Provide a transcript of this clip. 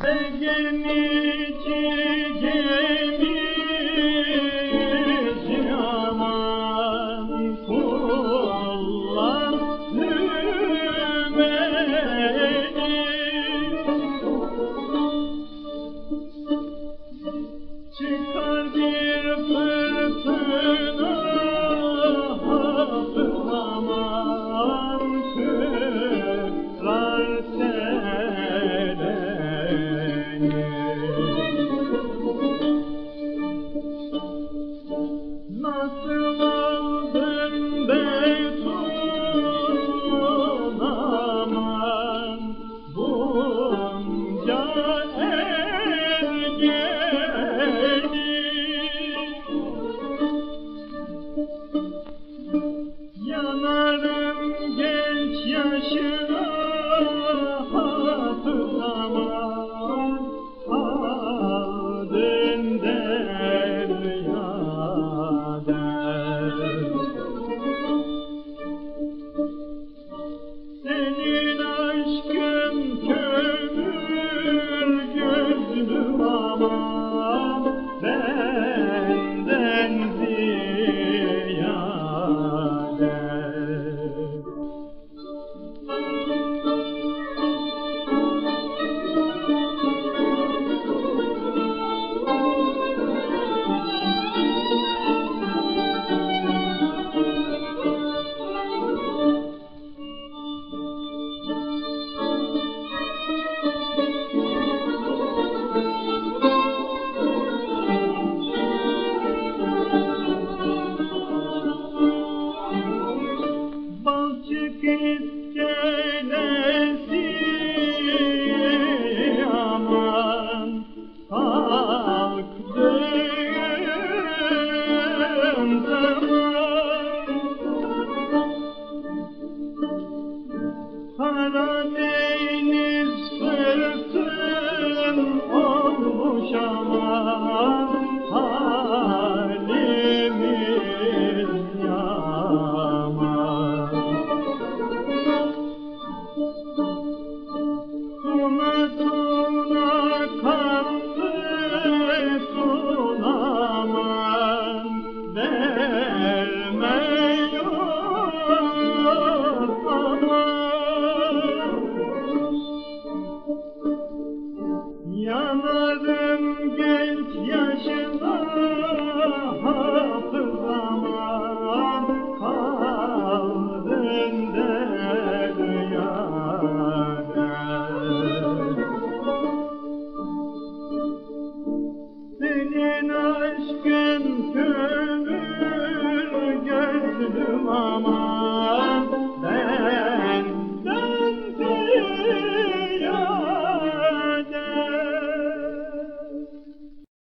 Begin me. mama paleminia mama yaşamak.